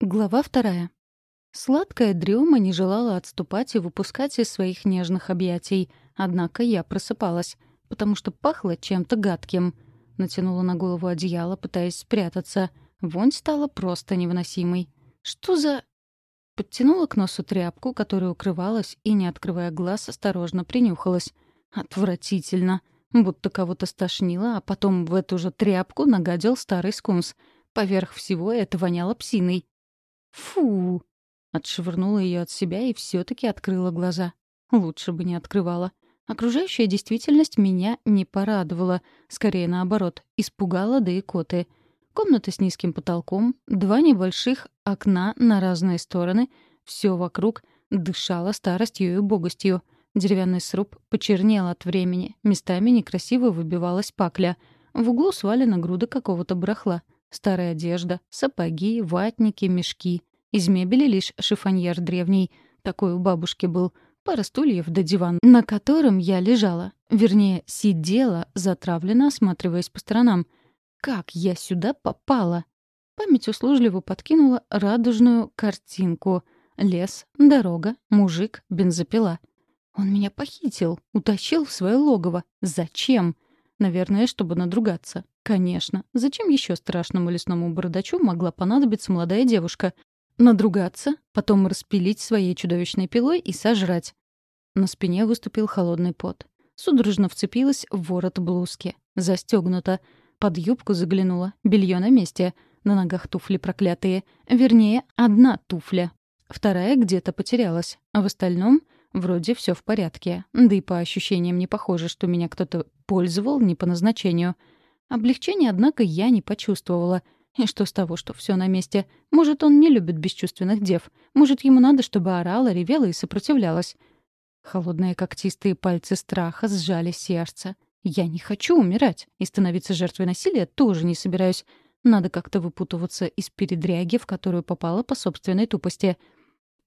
Глава вторая. Сладкая дрема не желала отступать и выпускать из своих нежных объятий, однако я просыпалась, потому что пахло чем-то гадким. Натянула на голову одеяло, пытаясь спрятаться. Вонь стала просто невыносимой. Что за... Подтянула к носу тряпку, которая укрывалась, и, не открывая глаз, осторожно принюхалась. Отвратительно. Будто кого-то стошнило, а потом в эту же тряпку нагадил старый скунс. Поверх всего это воняло псиной. «Фу!» Отшвырнула ее от себя и все таки открыла глаза. Лучше бы не открывала. Окружающая действительность меня не порадовала. Скорее наоборот, испугала да и коты. Комната с низким потолком, два небольших окна на разные стороны. Все вокруг дышало старостью и убогостью. Деревянный сруб почернел от времени. Местами некрасиво выбивалась пакля. В углу свалена груда какого-то барахла. Старая одежда, сапоги, ватники, мешки. Из мебели лишь шифоньер древний. Такой у бабушки был. Пара стульев да диван, на котором я лежала. Вернее, сидела, затравленно осматриваясь по сторонам. Как я сюда попала? Память услужливо подкинула радужную картинку. Лес, дорога, мужик, бензопила. Он меня похитил, утащил в свое логово. Зачем? Наверное, чтобы надругаться. Конечно. Зачем еще страшному лесному бородачу могла понадобиться молодая девушка? Надругаться, потом распилить своей чудовищной пилой и сожрать. На спине выступил холодный пот. Судорожно вцепилась в ворот блузки. Застегнута. Под юбку заглянула. Белье на месте. На ногах туфли проклятые. Вернее, одна туфля. Вторая где-то потерялась. А в остальном вроде все в порядке. Да и по ощущениям не похоже, что меня кто-то пользовал не по назначению. Облегчения, однако, я не почувствовала — и что с того, что все на месте? Может, он не любит бесчувственных дев. Может, ему надо, чтобы орала, ревела и сопротивлялась. Холодные когтистые пальцы страха сжали сердце. Я не хочу умирать, и становиться жертвой насилия тоже не собираюсь. Надо как-то выпутываться из передряги, в которую попала по собственной тупости.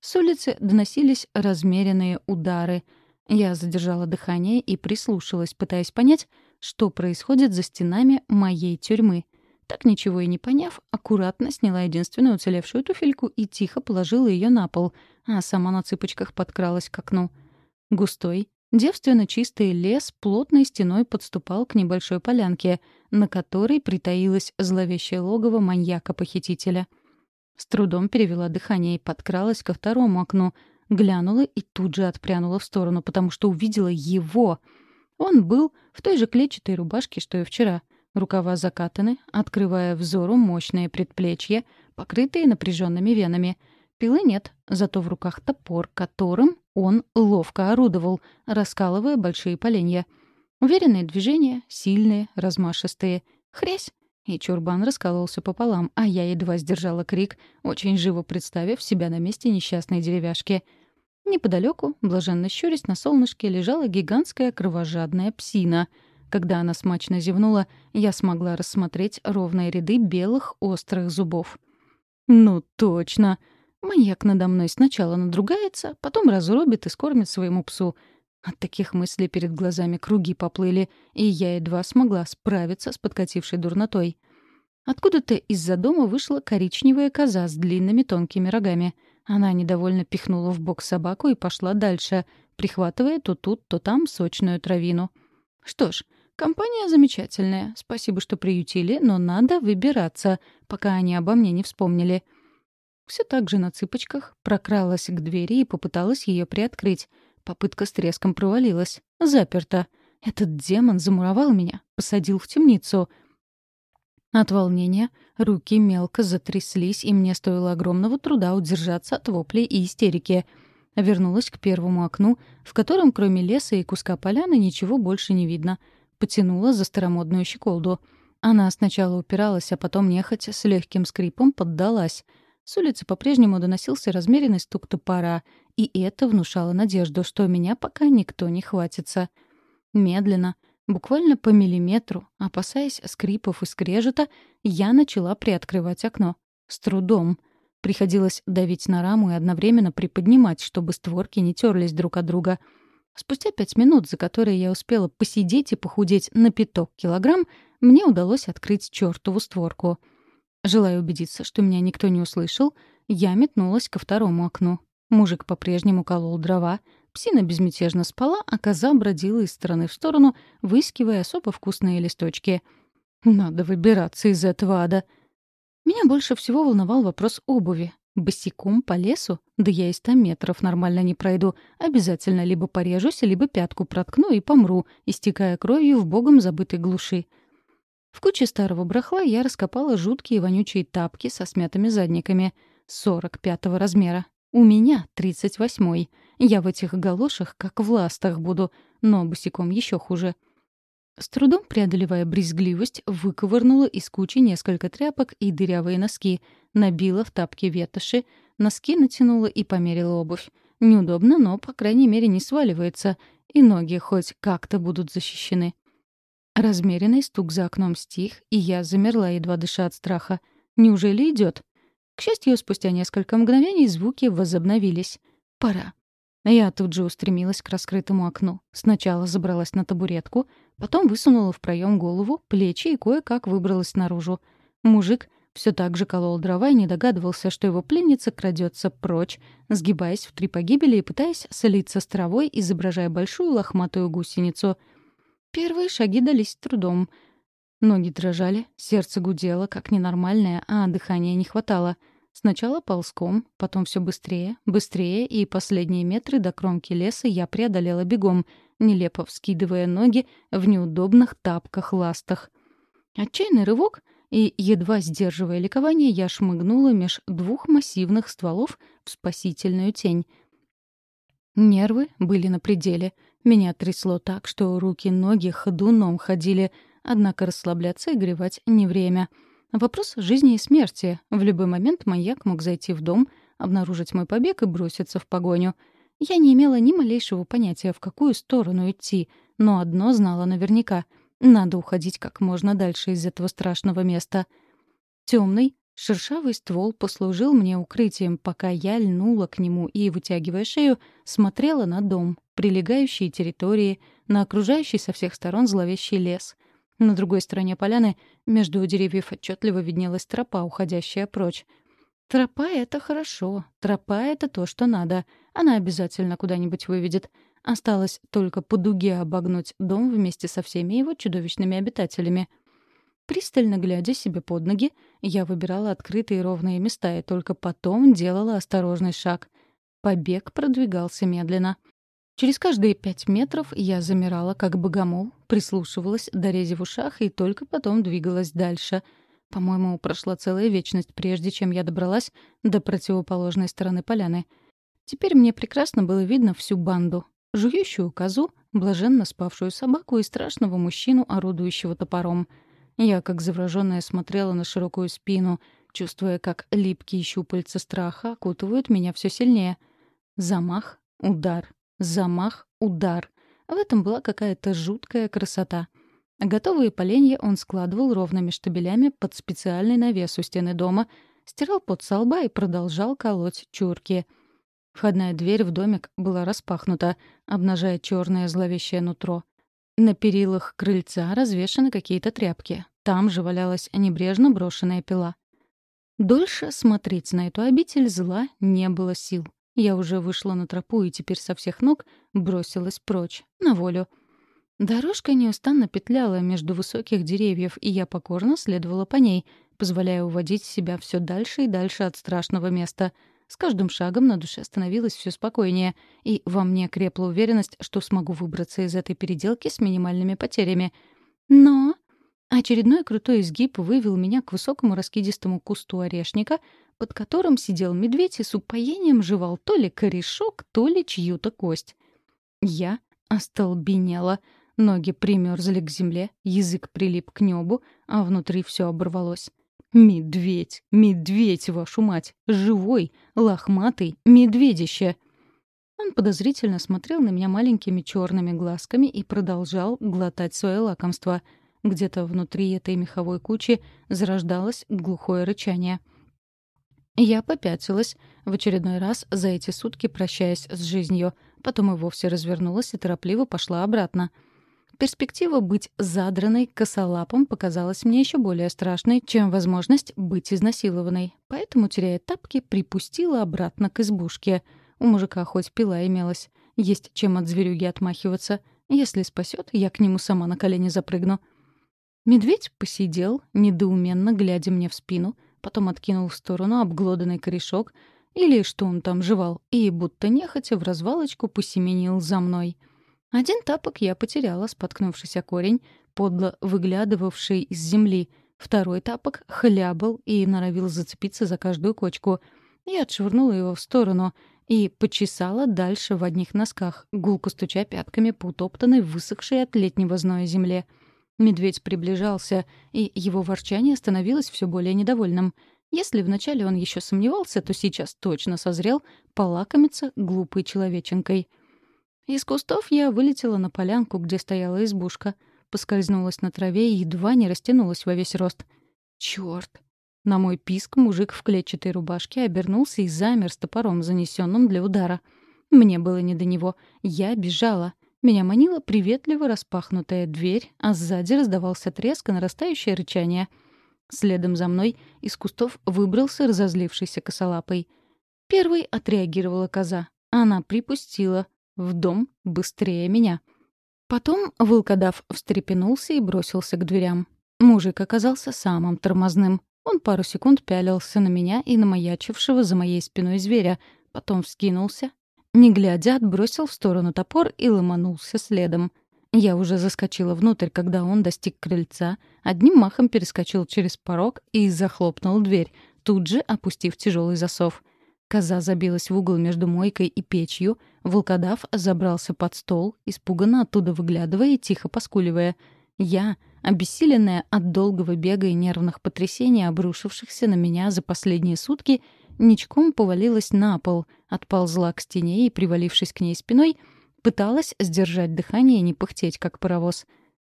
С улицы доносились размеренные удары. Я задержала дыхание и прислушалась, пытаясь понять, что происходит за стенами моей тюрьмы. Так ничего и не поняв, аккуратно сняла единственную уцелевшую туфельку и тихо положила ее на пол, а сама на цыпочках подкралась к окну. Густой, девственно чистый лес плотной стеной подступал к небольшой полянке, на которой притаилось зловещее логово маньяка-похитителя. С трудом перевела дыхание и подкралась ко второму окну, глянула и тут же отпрянула в сторону, потому что увидела его. Он был в той же клетчатой рубашке, что и вчера — Рукава закатаны, открывая взору мощные предплечья, покрытые напряженными венами. Пилы нет, зато в руках топор, которым он ловко орудовал, раскалывая большие поленья. Уверенные движения, сильные, размашистые. Хрясь! И чурбан раскололся пополам, а я едва сдержала крик, очень живо представив себя на месте несчастной деревяшки. Неподалеку, блаженно щурясь на солнышке, лежала гигантская кровожадная псина — когда она смачно зевнула, я смогла рассмотреть ровные ряды белых острых зубов. «Ну точно! Маньяк надо мной сначала надругается, потом разрубит и скормит своему псу. От таких мыслей перед глазами круги поплыли, и я едва смогла справиться с подкатившей дурнотой. Откуда-то из-за дома вышла коричневая коза с длинными тонкими рогами. Она недовольно пихнула в бок собаку и пошла дальше, прихватывая то тут, то там сочную травину. Что ж, Компания замечательная. Спасибо, что приютили, но надо выбираться, пока они обо мне не вспомнили. Все так же на цыпочках прокралась к двери и попыталась ее приоткрыть. Попытка с треском провалилась. Заперта. Этот демон замуровал меня, посадил в темницу. От волнения руки мелко затряслись, и мне стоило огромного труда удержаться от воплей и истерики. Вернулась к первому окну, в котором кроме леса и куска поляны ничего больше не видно — потянула за старомодную щеколду. Она сначала упиралась, а потом нехотя с легким скрипом поддалась. С улицы по-прежнему доносился размеренный стук топора, и это внушало надежду, что меня пока никто не хватится. Медленно, буквально по миллиметру, опасаясь скрипов и скрежета, я начала приоткрывать окно. С трудом. Приходилось давить на раму и одновременно приподнимать, чтобы створки не терлись друг от друга — Спустя пять минут, за которые я успела посидеть и похудеть на пяток килограмм, мне удалось открыть чертову створку. Желая убедиться, что меня никто не услышал, я метнулась ко второму окну. Мужик по-прежнему колол дрова, псина безмятежно спала, а коза бродила из стороны в сторону, выискивая особо вкусные листочки. «Надо выбираться из этого ада». Меня больше всего волновал вопрос обуви. Босиком по лесу? Да я и ста метров нормально не пройду. Обязательно либо порежусь, либо пятку проткну и помру, истекая кровью в богом забытой глуши. В куче старого брахла я раскопала жуткие вонючие тапки со смятыми задниками. 45-го размера. У меня 38-й. Я в этих галошах как в ластах буду, но босиком еще хуже. С трудом преодолевая брезгливость, выковырнула из кучи несколько тряпок и дырявые носки, набила в тапки ветоши, носки натянула и померила обувь. Неудобно, но, по крайней мере, не сваливается, и ноги хоть как-то будут защищены. Размеренный стук за окном стих, и я замерла, едва дыша от страха. Неужели идет? К счастью, спустя несколько мгновений звуки возобновились. Пора. Я тут же устремилась к раскрытому окну. Сначала забралась на табуретку, потом высунула в проем голову, плечи и кое-как выбралась наружу. Мужик все так же колол дрова и не догадывался, что его пленница крадется прочь, сгибаясь в три погибели и пытаясь солиться с травой, изображая большую лохматую гусеницу. Первые шаги дались трудом. Ноги дрожали, сердце гудело, как ненормальное, а дыхания не хватало — Сначала ползком, потом все быстрее, быстрее, и последние метры до кромки леса я преодолела бегом, нелепо вскидывая ноги в неудобных тапках-ластах. Отчаянный рывок, и, едва сдерживая ликование, я шмыгнула меж двух массивных стволов в спасительную тень. Нервы были на пределе. Меня трясло так, что руки-ноги ходуном ходили, однако расслабляться и гревать не время — Вопрос жизни и смерти. В любой момент маньяк мог зайти в дом, обнаружить мой побег и броситься в погоню. Я не имела ни малейшего понятия, в какую сторону идти, но одно знала наверняка — надо уходить как можно дальше из этого страшного места. Темный, шершавый ствол послужил мне укрытием, пока я льнула к нему и, вытягивая шею, смотрела на дом, прилегающие территории, на окружающий со всех сторон зловещий лес — на другой стороне поляны между деревьев отчетливо виднелась тропа, уходящая прочь. Тропа — это хорошо. Тропа — это то, что надо. Она обязательно куда-нибудь выведет. Осталось только по дуге обогнуть дом вместе со всеми его чудовищными обитателями. Пристально глядя себе под ноги, я выбирала открытые ровные места и только потом делала осторожный шаг. Побег продвигался медленно. Через каждые пять метров я замирала, как богомол, прислушивалась до рези в ушах и только потом двигалась дальше. По-моему, прошла целая вечность, прежде чем я добралась до противоположной стороны поляны. Теперь мне прекрасно было видно всю банду. Жующую козу, блаженно спавшую собаку и страшного мужчину, орудующего топором. Я, как завраженная, смотрела на широкую спину, чувствуя, как липкие щупальца страха окутывают меня все сильнее. Замах, удар, Замах, удар. В этом была какая-то жуткая красота. Готовые поленья он складывал ровными штабелями под специальный навес у стены дома, стирал под со лба и продолжал колоть чурки. Входная дверь в домик была распахнута, обнажая черное зловещее нутро. На перилах крыльца развешаны какие-то тряпки. Там же валялась небрежно брошенная пила. Дольше смотреть на эту обитель зла не было сил. Я уже вышла на тропу и теперь со всех ног бросилась прочь, на волю. Дорожка неустанно петляла между высоких деревьев, и я покорно следовала по ней, позволяя уводить себя все дальше и дальше от страшного места. С каждым шагом на душе становилось все спокойнее, и во мне крепла уверенность, что смогу выбраться из этой переделки с минимальными потерями. Но очередной крутой изгиб вывел меня к высокому раскидистому кусту орешника, под которым сидел медведь и с упоением жевал то ли корешок, то ли чью-то кость. Я остолбенела. Ноги примерзли к земле, язык прилип к небу, а внутри все оборвалось. «Медведь! Медведь, вашу мать! Живой, лохматый, медведище!» Он подозрительно смотрел на меня маленькими черными глазками и продолжал глотать свое лакомство. Где-то внутри этой меховой кучи зарождалось глухое рычание — я попятилась, в очередной раз за эти сутки прощаясь с жизнью, потом и вовсе развернулась и торопливо пошла обратно. Перспектива быть задранной косолапом показалась мне еще более страшной, чем возможность быть изнасилованной. Поэтому, теряя тапки, припустила обратно к избушке. У мужика хоть пила имелась. Есть чем от зверюги отмахиваться. Если спасет, я к нему сама на колени запрыгну. Медведь посидел, недоуменно глядя мне в спину, потом откинул в сторону обглоданный корешок, или что он там жевал, и будто нехотя в развалочку посеменил за мной — один тапок я потеряла, споткнувшись о корень, подло выглядывавший из земли. Второй тапок хлябал и норовил зацепиться за каждую кочку. Я отшвырнула его в сторону и почесала дальше в одних носках, гулко стуча пятками по утоптанной, высохшей от летнего зноя земле. Медведь приближался, и его ворчание становилось все более недовольным. Если вначале он еще сомневался, то сейчас точно созрел полакомиться глупой человеченкой — из кустов я вылетела на полянку, где стояла избушка, поскользнулась на траве и едва не растянулась во весь рост. Чёрт! На мой писк мужик в клетчатой рубашке обернулся и замер с топором, занесенным для удара. Мне было не до него. Я бежала. Меня манила приветливо распахнутая дверь, а сзади раздавался треск и нарастающее рычание. Следом за мной из кустов выбрался разозлившийся косолапый. Первой отреагировала коза. Она припустила, в дом быстрее меня. Потом волкодав встрепенулся и бросился к дверям. Мужик оказался самым тормозным. Он пару секунд пялился на меня и на маячившего за моей спиной зверя, потом вскинулся, не глядя, отбросил в сторону топор и ломанулся следом. Я уже заскочила внутрь, когда он достиг крыльца, одним махом перескочил через порог и захлопнул дверь, тут же опустив тяжелый засов. Коза забилась в угол между мойкой и печью, волкодав забрался под стол, испуганно оттуда выглядывая и тихо поскуливая. Я, обессиленная от долгого бега и нервных потрясений, обрушившихся на меня за последние сутки, ничком повалилась на пол, отползла к стене и, привалившись к ней спиной, пыталась сдержать дыхание и не пыхтеть, как паровоз.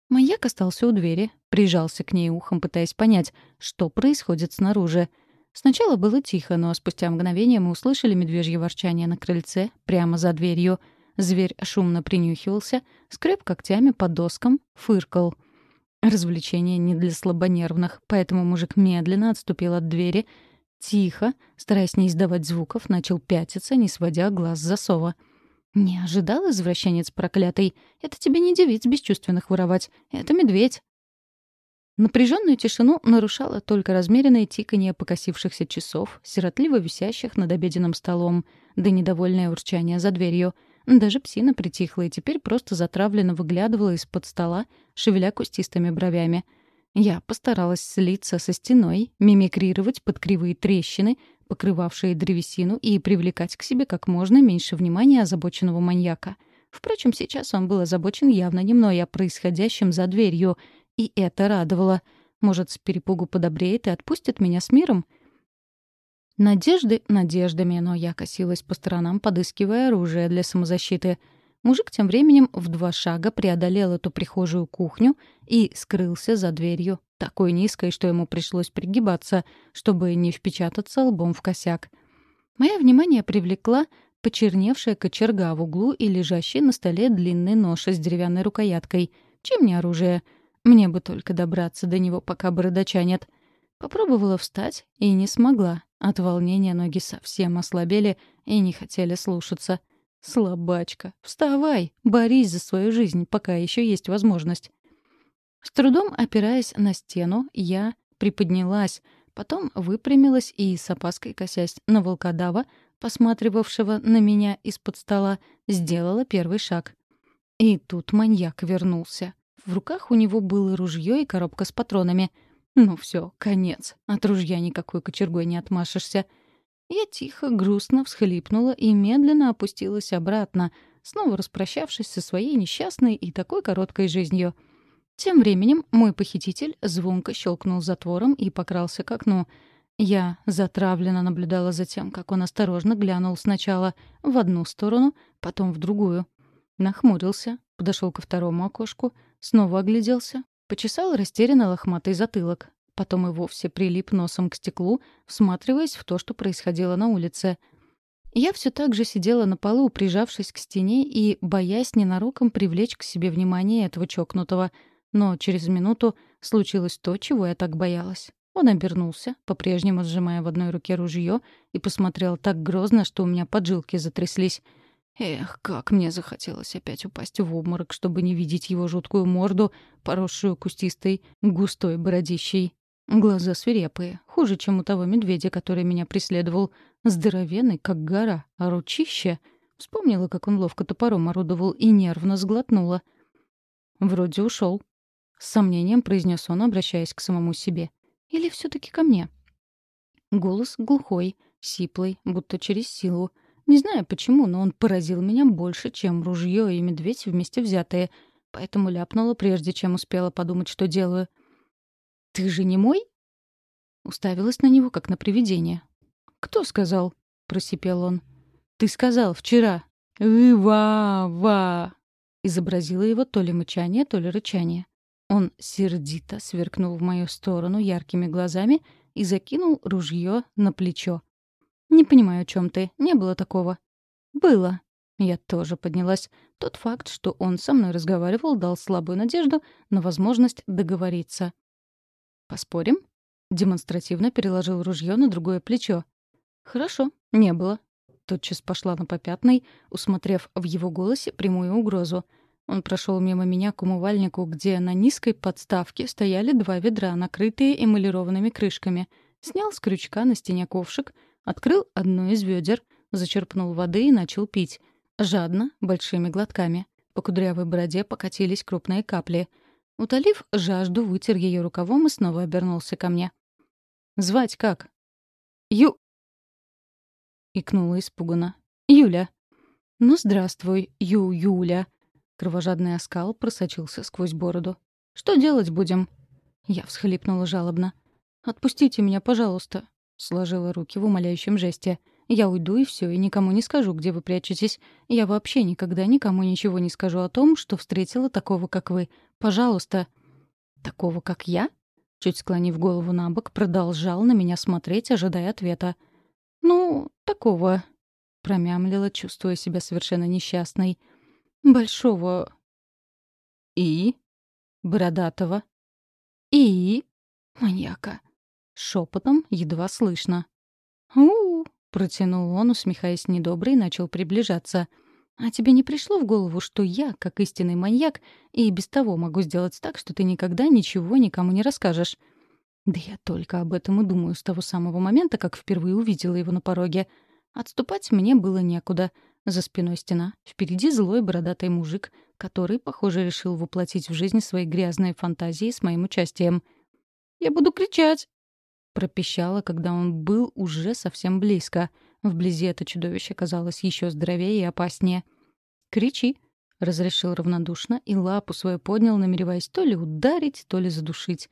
Маяк остался у двери, прижался к ней ухом, пытаясь понять, что происходит снаружи — Сначала было тихо, но спустя мгновение мы услышали медвежье ворчание на крыльце, прямо за дверью. Зверь шумно принюхивался, скреб когтями по доскам, фыркал. Развлечение не для слабонервных, поэтому мужик медленно отступил от двери, тихо, стараясь не издавать звуков, начал пятиться, не сводя глаз с засова. «Не ожидал, извращенец проклятый. Это тебе не девиц бесчувственных воровать. Это медведь. Напряженную тишину нарушало только размеренное тиканье покосившихся часов, сиротливо висящих над обеденным столом, да недовольное урчание за дверью. Даже псина притихла и теперь просто затравленно выглядывала из-под стола, шевеля кустистыми бровями. Я постаралась слиться со стеной, мимикрировать под кривые трещины, покрывавшие древесину, и привлекать к себе как можно меньше внимания озабоченного маньяка. Впрочем, сейчас он был озабочен явно не мной, а происходящим за дверью — и это радовало. Может, с перепугу подобреет и отпустит меня с миром? Надежды надеждами, но я косилась по сторонам, подыскивая оружие для самозащиты. Мужик тем временем в два шага преодолел эту прихожую кухню и скрылся за дверью, такой низкой, что ему пришлось пригибаться, чтобы не впечататься лбом в косяк. Мое внимание привлекла почерневшая кочерга в углу и лежащий на столе длинный нож с деревянной рукояткой. Чем не оружие? Мне бы только добраться до него, пока бородача нет. Попробовала встать и не смогла. От волнения ноги совсем ослабели и не хотели слушаться. «Слабачка, вставай, борись за свою жизнь, пока еще есть возможность». С трудом опираясь на стену, я приподнялась, потом выпрямилась и, с опаской косясь на волкодава, посматривавшего на меня из-под стола, сделала первый шаг. И тут маньяк вернулся. В руках у него было ружье и коробка с патронами. Ну все, конец. От ружья никакой кочергой не отмашешься. Я тихо, грустно всхлипнула и медленно опустилась обратно, снова распрощавшись со своей несчастной и такой короткой жизнью. Тем временем мой похититель звонко щелкнул затвором и покрался к окну. Я затравленно наблюдала за тем, как он осторожно глянул сначала в одну сторону, потом в другую. Нахмурился, подошел ко второму окошку, снова огляделся, почесал растерянно лохматый затылок, потом и вовсе прилип носом к стеклу, всматриваясь в то, что происходило на улице. Я все так же сидела на полу, прижавшись к стене и боясь ненароком привлечь к себе внимание этого чокнутого. Но через минуту случилось то, чего я так боялась. Он обернулся, по-прежнему сжимая в одной руке ружье, и посмотрел так грозно, что у меня поджилки затряслись. Эх, как мне захотелось опять упасть в обморок, чтобы не видеть его жуткую морду, поросшую кустистой, густой бородищей. Глаза свирепые, хуже, чем у того медведя, который меня преследовал. Здоровенный, как гора, а ручище... Вспомнила, как он ловко топором орудовал и нервно сглотнула. «Вроде ушел. С сомнением произнес он, обращаясь к самому себе. «Или все таки ко мне?» Голос глухой, сиплый, будто через силу. Не знаю почему, но он поразил меня больше, чем ружье и медведь вместе взятые, поэтому ляпнула, прежде чем успела подумать, что делаю — «Ты же не мой?» Уставилась на него, как на привидение. «Кто сказал?» — просипел он. «Ты сказал вчера». «Ва-ва!» — изобразила его то ли мычание, то ли рычание. Он сердито сверкнул в мою сторону яркими глазами и закинул ружье на плечо. «Не понимаю, о чем ты. Не было такого». «Было». Я тоже поднялась. Тот факт, что он со мной разговаривал, дал слабую надежду на возможность договориться. «Поспорим?» Демонстративно переложил ружье на другое плечо. «Хорошо, не было». Тотчас пошла на попятный, усмотрев в его голосе прямую угрозу. Он прошел мимо меня к умывальнику, где на низкой подставке стояли два ведра, накрытые эмалированными крышками. Снял с крючка на стене ковшик, открыл одно из ведер, зачерпнул воды и начал пить. Жадно, большими глотками. По кудрявой бороде покатились крупные капли — Утолив жажду, вытер ее рукавом и снова обернулся ко мне. «Звать как?» «Ю...» — икнула испуганно. «Юля». «Ну, здравствуй, Ю-Юля». Кровожадный оскал просочился сквозь бороду. «Что делать будем?» Я всхлипнула жалобно. «Отпустите меня, пожалуйста», — сложила руки в умоляющем жесте. Я уйду и все, и никому не скажу, где вы прячетесь. Я вообще никогда никому ничего не скажу о том, что встретила такого, как вы. Пожалуйста». «Такого, как я?» Чуть склонив голову на бок, продолжал на меня смотреть, ожидая ответа. «Ну, такого», — промямлила, чувствуя себя совершенно несчастной. «Большого...» «И?» «Бородатого». «И?» «Маньяка». Шепотом едва слышно. «У-у-у!» Протянул он, усмехаясь недобро, и начал приближаться. «А тебе не пришло в голову, что я, как истинный маньяк, и без того могу сделать так, что ты никогда ничего никому не расскажешь?» Да я только об этом и думаю с того самого момента, как впервые увидела его на пороге. Отступать мне было некуда. За спиной стена, впереди злой бородатый мужик, который, похоже, решил воплотить в жизнь свои грязные фантазии с моим участием. «Я буду кричать!» Пропищала, когда он был уже совсем близко. Вблизи это чудовище казалось еще здоровее и опаснее. «Кричи!» — разрешил равнодушно и лапу свою поднял, намереваясь то ли ударить, то ли задушить.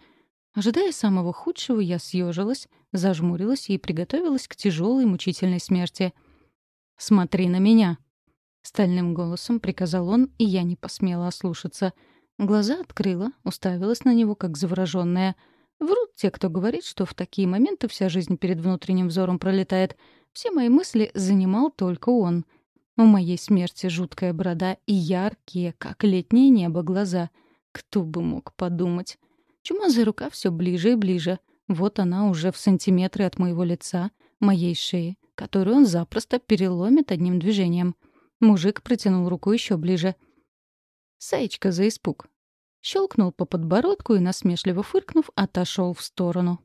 Ожидая самого худшего, я съежилась, зажмурилась и приготовилась к тяжелой мучительной смерти. «Смотри на меня!» Стальным голосом приказал он, и я не посмела ослушаться. Глаза открыла, уставилась на него, как заворожённая — Врут те, кто говорит, что в такие моменты вся жизнь перед внутренним взором пролетает. Все мои мысли занимал только он. У моей смерти жуткая борода и яркие, как летнее небо, глаза. Кто бы мог подумать? Чумазая рука все ближе и ближе. Вот она уже в сантиметре от моего лица, моей шеи, которую он запросто переломит одним движением. Мужик протянул руку еще ближе. Саечка за испуг. Щелкнул по подбородку и, насмешливо фыркнув, отошел в сторону.